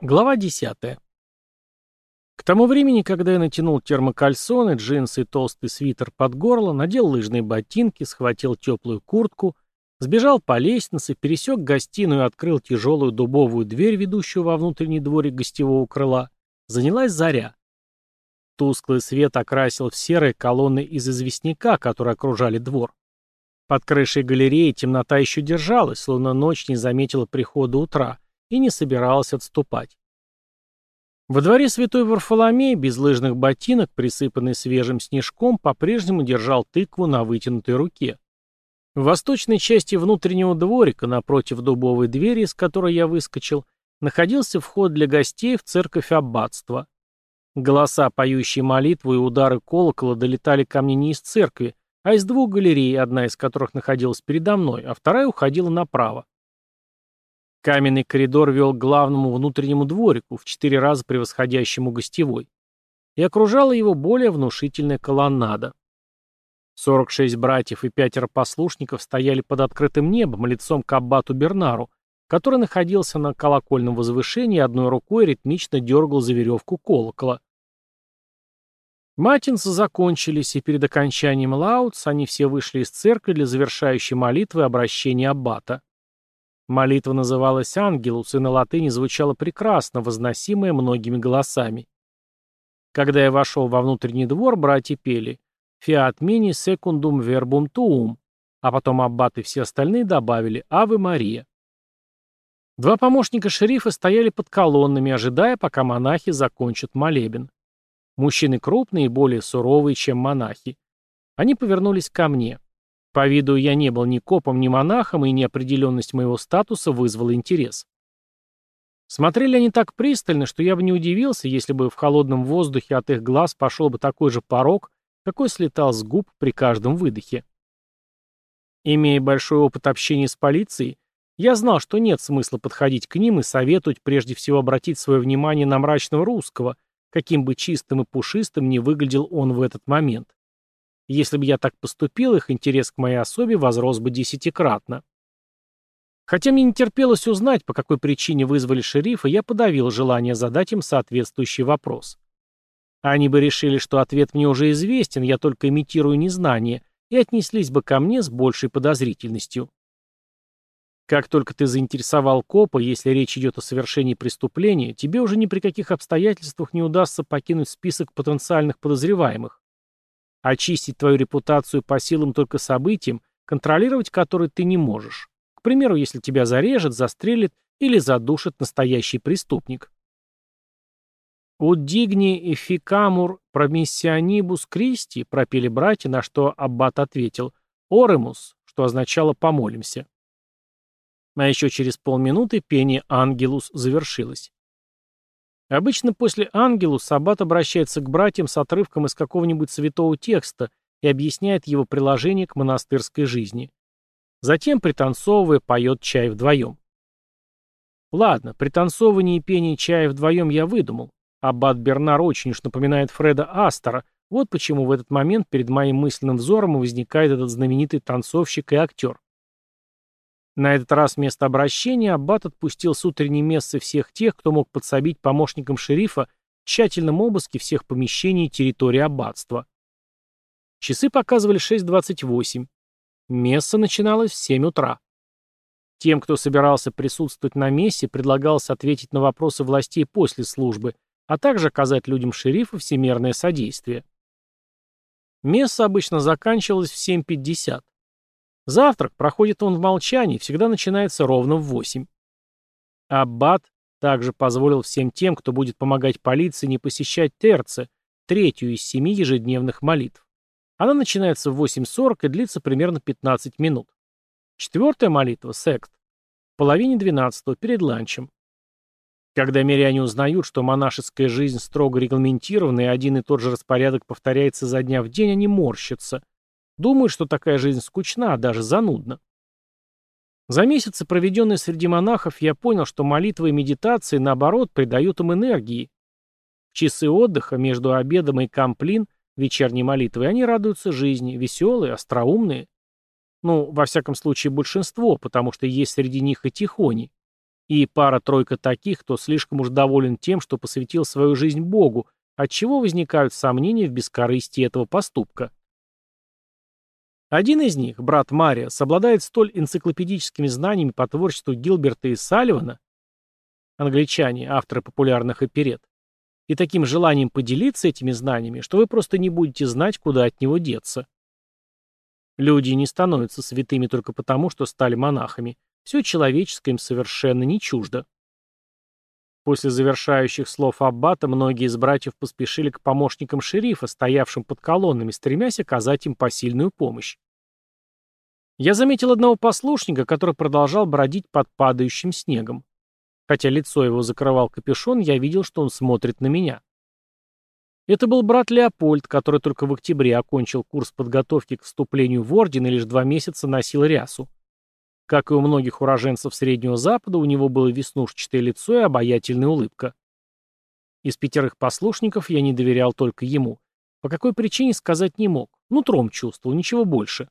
Глава 10. К тому времени, когда я натянул термокальсоны, джинсы и толстый свитер под горло, надел лыжные ботинки, схватил теплую куртку, сбежал по лестнице, пересек гостиную и открыл тяжелую дубовую дверь, ведущую во внутренний дворик гостевого крыла, занялась заря. Тусклый свет окрасил в серые колонны из известняка, которые окружали двор. Под крышей галереи темнота еще держалась, словно ночь не заметила прихода утра — и не собиралась отступать. Во дворе святой Варфоломей без лыжных ботинок, присыпанный свежим снежком, по-прежнему держал тыкву на вытянутой руке. В восточной части внутреннего дворика, напротив дубовой двери, из которой я выскочил, находился вход для гостей в церковь аббатства. Голоса, поющие молитву и удары колокола долетали ко мне не из церкви, а из двух галерей, одна из которых находилась передо мной, а вторая уходила направо. Каменный коридор вел к главному внутреннему дворику, в четыре раза превосходящему гостевой, и окружала его более внушительная колоннада. 46 братьев и пятеро послушников стояли под открытым небом, лицом к аббату Бернару, который находился на колокольном возвышении и одной рукой ритмично дергал за веревку колокола. Матинцы закончились, и перед окончанием лаутс они все вышли из церкви для завершающей молитвы обращения аббата. Молитва называлась «Ангелус» и на латыни звучала прекрасно, возносимая многими голосами. Когда я вошел во внутренний двор, братья пели «Фиат мини секундум вербум туум», а потом аббат и все остальные добавили «Аве Мария». Два помощника шерифа стояли под колоннами, ожидая, пока монахи закончат молебен. Мужчины крупные и более суровые, чем монахи. Они повернулись ко мне. По виду я не был ни копом, ни монахом, и неопределенность моего статуса вызвала интерес. Смотрели они так пристально, что я бы не удивился, если бы в холодном воздухе от их глаз пошел бы такой же порог, какой слетал с губ при каждом выдохе. Имея большой опыт общения с полицией, я знал, что нет смысла подходить к ним и советовать прежде всего обратить свое внимание на мрачного русского, каким бы чистым и пушистым ни выглядел он в этот момент. Если бы я так поступил, их интерес к моей особе возрос бы десятикратно. Хотя мне не терпелось узнать, по какой причине вызвали шерифа, я подавил желание задать им соответствующий вопрос. Они бы решили, что ответ мне уже известен, я только имитирую незнание, и отнеслись бы ко мне с большей подозрительностью. Как только ты заинтересовал копа, если речь идет о совершении преступления, тебе уже ни при каких обстоятельствах не удастся покинуть список потенциальных подозреваемых. Очистить твою репутацию по силам только событиям, контролировать которые ты не можешь. К примеру, если тебя зарежет, застрелит или задушит настоящий преступник. «Удигни эфикамур промиссионибус Кристи», пропели братья, на что Аббат ответил «Оремус», что означало «помолимся». А еще через полминуты пение «Ангелус» завершилось. Обычно после ангелу Саббат обращается к братьям с отрывком из какого-нибудь святого текста и объясняет его приложение к монастырской жизни. Затем, пританцовывая, поет чай вдвоем. Ладно, пританцовывание и пение чая вдвоем я выдумал. Аббат Бернар очень уж напоминает Фреда Астера, вот почему в этот момент перед моим мысленным взором возникает этот знаменитый танцовщик и актер. На этот раз вместо обращения Аббат отпустил с утренней мессы всех тех, кто мог подсобить помощникам шерифа тщательном обыске всех помещений и территории аббатства. Часы показывали 6.28. Месса начиналась в 7 утра. Тем, кто собирался присутствовать на мессе, предлагалось ответить на вопросы властей после службы, а также оказать людям шерифа всемерное содействие. Месса обычно заканчивалась в 7.50. Завтрак проходит он в молчании, всегда начинается ровно в восемь. Аббат также позволил всем тем, кто будет помогать полиции, не посещать терцы, третью из семи ежедневных молитв. Она начинается в 8.40 и длится примерно 15 минут. Четвертая молитва, секст, в половине 12 перед ланчем. Когда миряне узнают, что монашеская жизнь строго регламентирована и один и тот же распорядок повторяется за дня в день, они морщатся – Думаю, что такая жизнь скучна, даже занудна. За месяцы, проведенные среди монахов, я понял, что молитвы и медитации, наоборот, придают им энергии. В часы отдыха между обедом и камплин, вечерней молитвой, они радуются жизни, веселые, остроумные. Ну, во всяком случае, большинство, потому что есть среди них и тихони. И пара-тройка таких, кто слишком уж доволен тем, что посвятил свою жизнь Богу, отчего возникают сомнения в бескорыстии этого поступка. Один из них, брат Мариас, обладает столь энциклопедическими знаниями по творчеству Гилберта и Салливана, англичане, авторы популярных оперет, и таким желанием поделиться этими знаниями, что вы просто не будете знать, куда от него деться. Люди не становятся святыми только потому, что стали монахами. Все человеческое им совершенно не чуждо. После завершающих слов Аббата многие из братьев поспешили к помощникам шерифа, стоявшим под колоннами, стремясь оказать им посильную помощь. Я заметил одного послушника, который продолжал бродить под падающим снегом. Хотя лицо его закрывал капюшон, я видел, что он смотрит на меня. Это был брат Леопольд, который только в октябре окончил курс подготовки к вступлению в орден и лишь два месяца носил рясу. Как и у многих уроженцев Среднего Запада, у него было веснушчатое лицо и обаятельная улыбка. Из пятерых послушников я не доверял только ему. По какой причине сказать не мог. Нутром чувствовал, ничего больше.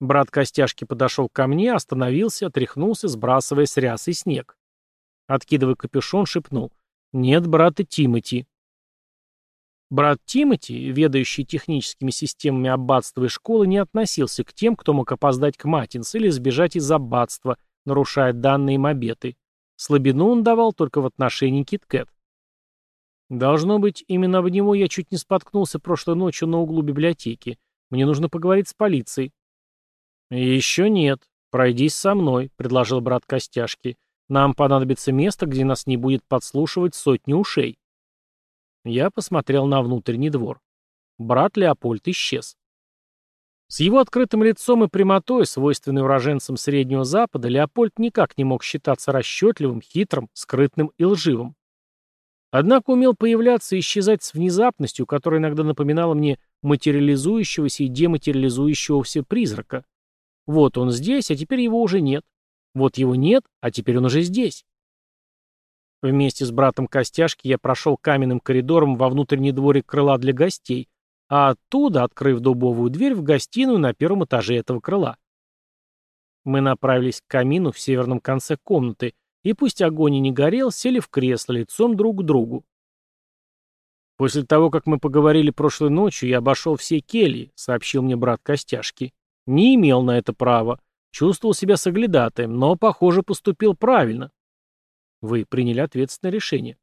Брат Костяшки подошел ко мне, остановился, отряхнулся, сбрасывая с рясы снег. Откидывая капюшон, шепнул. «Нет брата Тимати». Брат Тимоти, ведающий техническими системами аббатства и школы, не относился к тем, кто мог опоздать к Матинс или сбежать из аббатства, нарушая данные им обеты. Слабину он давал только в отношении Киткэт. Должно быть, именно об него я чуть не споткнулся прошлой ночью на углу библиотеки. Мне нужно поговорить с полицией. «Еще нет. Пройдись со мной», — предложил брат Костяшки. «Нам понадобится место, где нас не будет подслушивать сотни ушей». Я посмотрел на внутренний двор. Брат Леопольд исчез. С его открытым лицом и прямотой, свойственной уроженцам Среднего Запада, Леопольд никак не мог считаться расчетливым, хитрым, скрытным и лживым. Однако умел появляться и исчезать с внезапностью, которая иногда напоминала мне материализующегося и дематериализующегося призрака. Вот он здесь, а теперь его уже нет. Вот его нет, а теперь он уже здесь. Вместе с братом Костяшки я прошел каменным коридором во внутренний дворик крыла для гостей, а оттуда, открыв дубовую дверь, в гостиную на первом этаже этого крыла. Мы направились к камину в северном конце комнаты, и пусть огонь и не горел, сели в кресло лицом друг к другу. «После того, как мы поговорили прошлой ночью, я обошел все кельи», — сообщил мне брат Костяшки. «Не имел на это права. Чувствовал себя соглядатаем, но, похоже, поступил правильно. Вы приняли ответственное решение.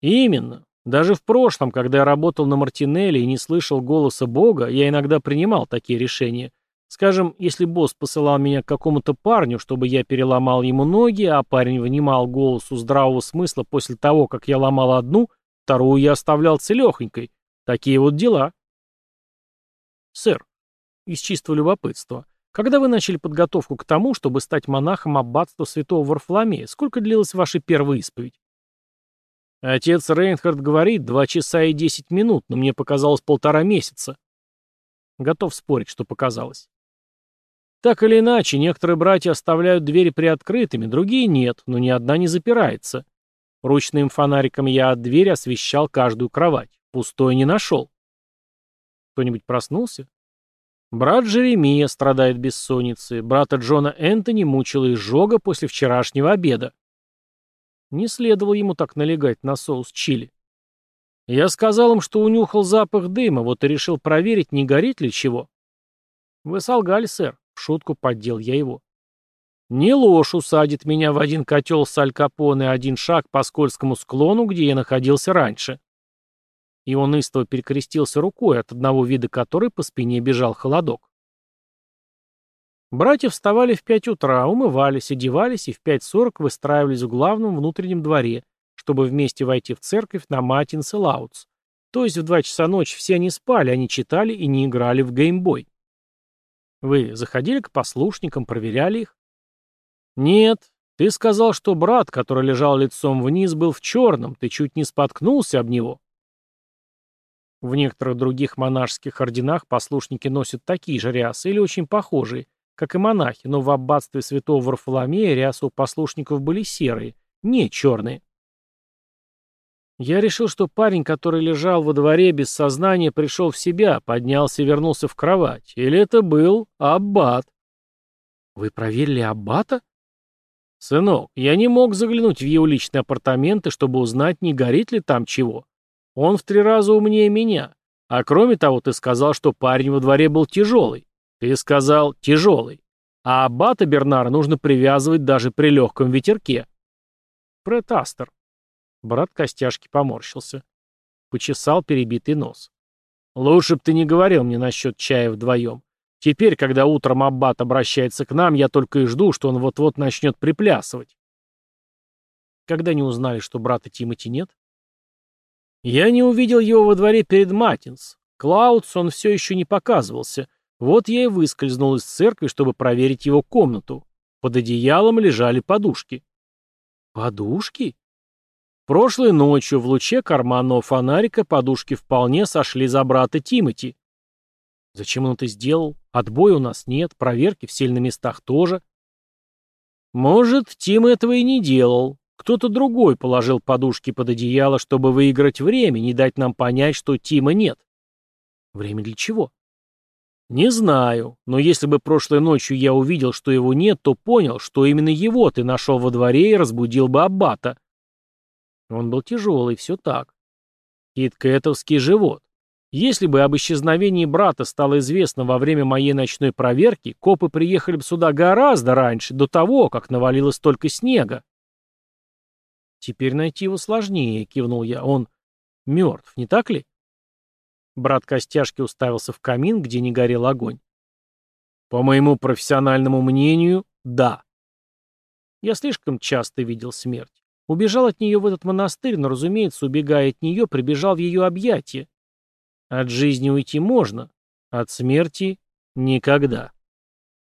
Именно. Даже в прошлом, когда я работал на Мартинелли и не слышал голоса Бога, я иногда принимал такие решения. Скажем, если босс посылал меня к какому-то парню, чтобы я переломал ему ноги, а парень внимал голосу здравого смысла после того, как я ломал одну, вторую я оставлял целехонькой. Такие вот дела. Сэр, из чистого любопытства, когда вы начали подготовку к тому, чтобы стать монахом аббатства святого Варфоломея, сколько длилась ваша первая исповедь? Отец Рейнхард говорит, два часа и десять минут, но мне показалось полтора месяца. Готов спорить, что показалось. Так или иначе, некоторые братья оставляют двери приоткрытыми, другие нет, но ни одна не запирается. Ручным фонариком я от двери освещал каждую кровать. Пустой не нашел. Кто-нибудь проснулся? Брат Джеремия страдает бессонницей, брата Джона Энтони мучила изжога после вчерашнего обеда. Не следовало ему так налегать на соус чили. Я сказал им, что унюхал запах дыма, вот и решил проверить, не горит ли чего. Вы солгали, сэр, в шутку поддел я его. Не ложь усадит меня в один котел с аль и один шаг по скользкому склону, где я находился раньше и он истово перекрестился рукой, от одного вида которой по спине бежал холодок. Братья вставали в пять утра, умывались, одевались и в пять сорок выстраивались в главном внутреннем дворе, чтобы вместе войти в церковь на Матинс и Лаутс. То есть в два часа ночи все они спали, они читали и не играли в геймбой. Вы заходили к послушникам, проверяли их? Нет, ты сказал, что брат, который лежал лицом вниз, был в черном, ты чуть не споткнулся об него. В некоторых других монашеских орденах послушники носят такие же рясы или очень похожие, как и монахи, но в аббатстве святого Варфоломея рясы у послушников были серые, не черные. Я решил, что парень, который лежал во дворе без сознания, пришел в себя, поднялся и вернулся в кровать. Или это был аббат? Вы проверили аббата? Сынок, я не мог заглянуть в его личные апартаменты, чтобы узнать, не горит ли там чего. Он в три раза умнее меня. А кроме того, ты сказал, что парень во дворе был тяжелый. Ты сказал «тяжелый». А аббата Бернара нужно привязывать даже при легком ветерке. Фред Астер. Брат Костяшки поморщился. Почесал перебитый нос. Лучше б ты не говорил мне насчет чая вдвоем. Теперь, когда утром Аббат обращается к нам, я только и жду, что он вот-вот начнет приплясывать. Когда не узнали, что брата Тимати нет? Я не увидел его во дворе перед Матинс. Клаудс он все еще не показывался. Вот я и выскользнул из церкви, чтобы проверить его комнату. Под одеялом лежали подушки. Подушки? Прошлой ночью в луче карманного фонарика подушки вполне сошли за брата Тимати. Зачем он это сделал? Отбоя у нас нет, проверки все на местах тоже. Может, Тим этого и не делал. Кто-то другой положил подушки под одеяло, чтобы выиграть время, не дать нам понять, что Тима нет. Время для чего? Не знаю, но если бы прошлой ночью я увидел, что его нет, то понял, что именно его ты нашел во дворе и разбудил бы Аббата. Он был тяжелый, все так. Кит Кэтовский живот. Если бы об исчезновении брата стало известно во время моей ночной проверки, копы приехали бы сюда гораздо раньше, до того, как навалилось столько снега. Теперь найти его сложнее, кивнул я. Он мертв, не так ли? Брат Костяшки уставился в камин, где не горел огонь. По моему профессиональному мнению, да. Я слишком часто видел смерть. Убежал от нее в этот монастырь, но, разумеется, убегая от нее, прибежал в ее объятия. От жизни уйти можно, от смерти — никогда.